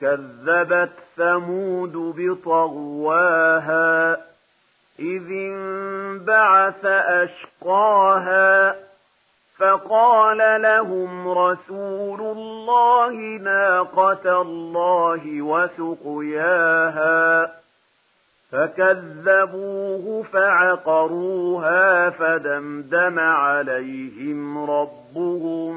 كذبت ثمود بطغواها إذ انبعث أشقاها فقال لهم رسول الله ناقة الله وسقياها فكذبوه فعقروها فدمدم عليهم ربهم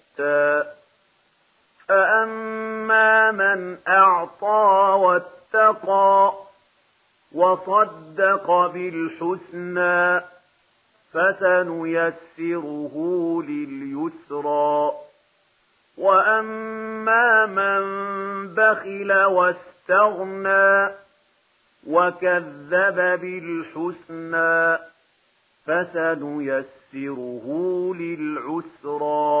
فَأَمَّا مَنْ أَعْطَى وَاتَّقَى وَصَدَّقَ بِالْحُسْنَى فَسَنُيَسِّرُهُ لِلْيُسْرَى. وَأَمَّا مَنْ بَخِلَ وَاسْتَغْنَى وَكَذَّبَ بِالْحُسْنَى فَسَنُيَسِّرُهُ لِلْعُسْرَى.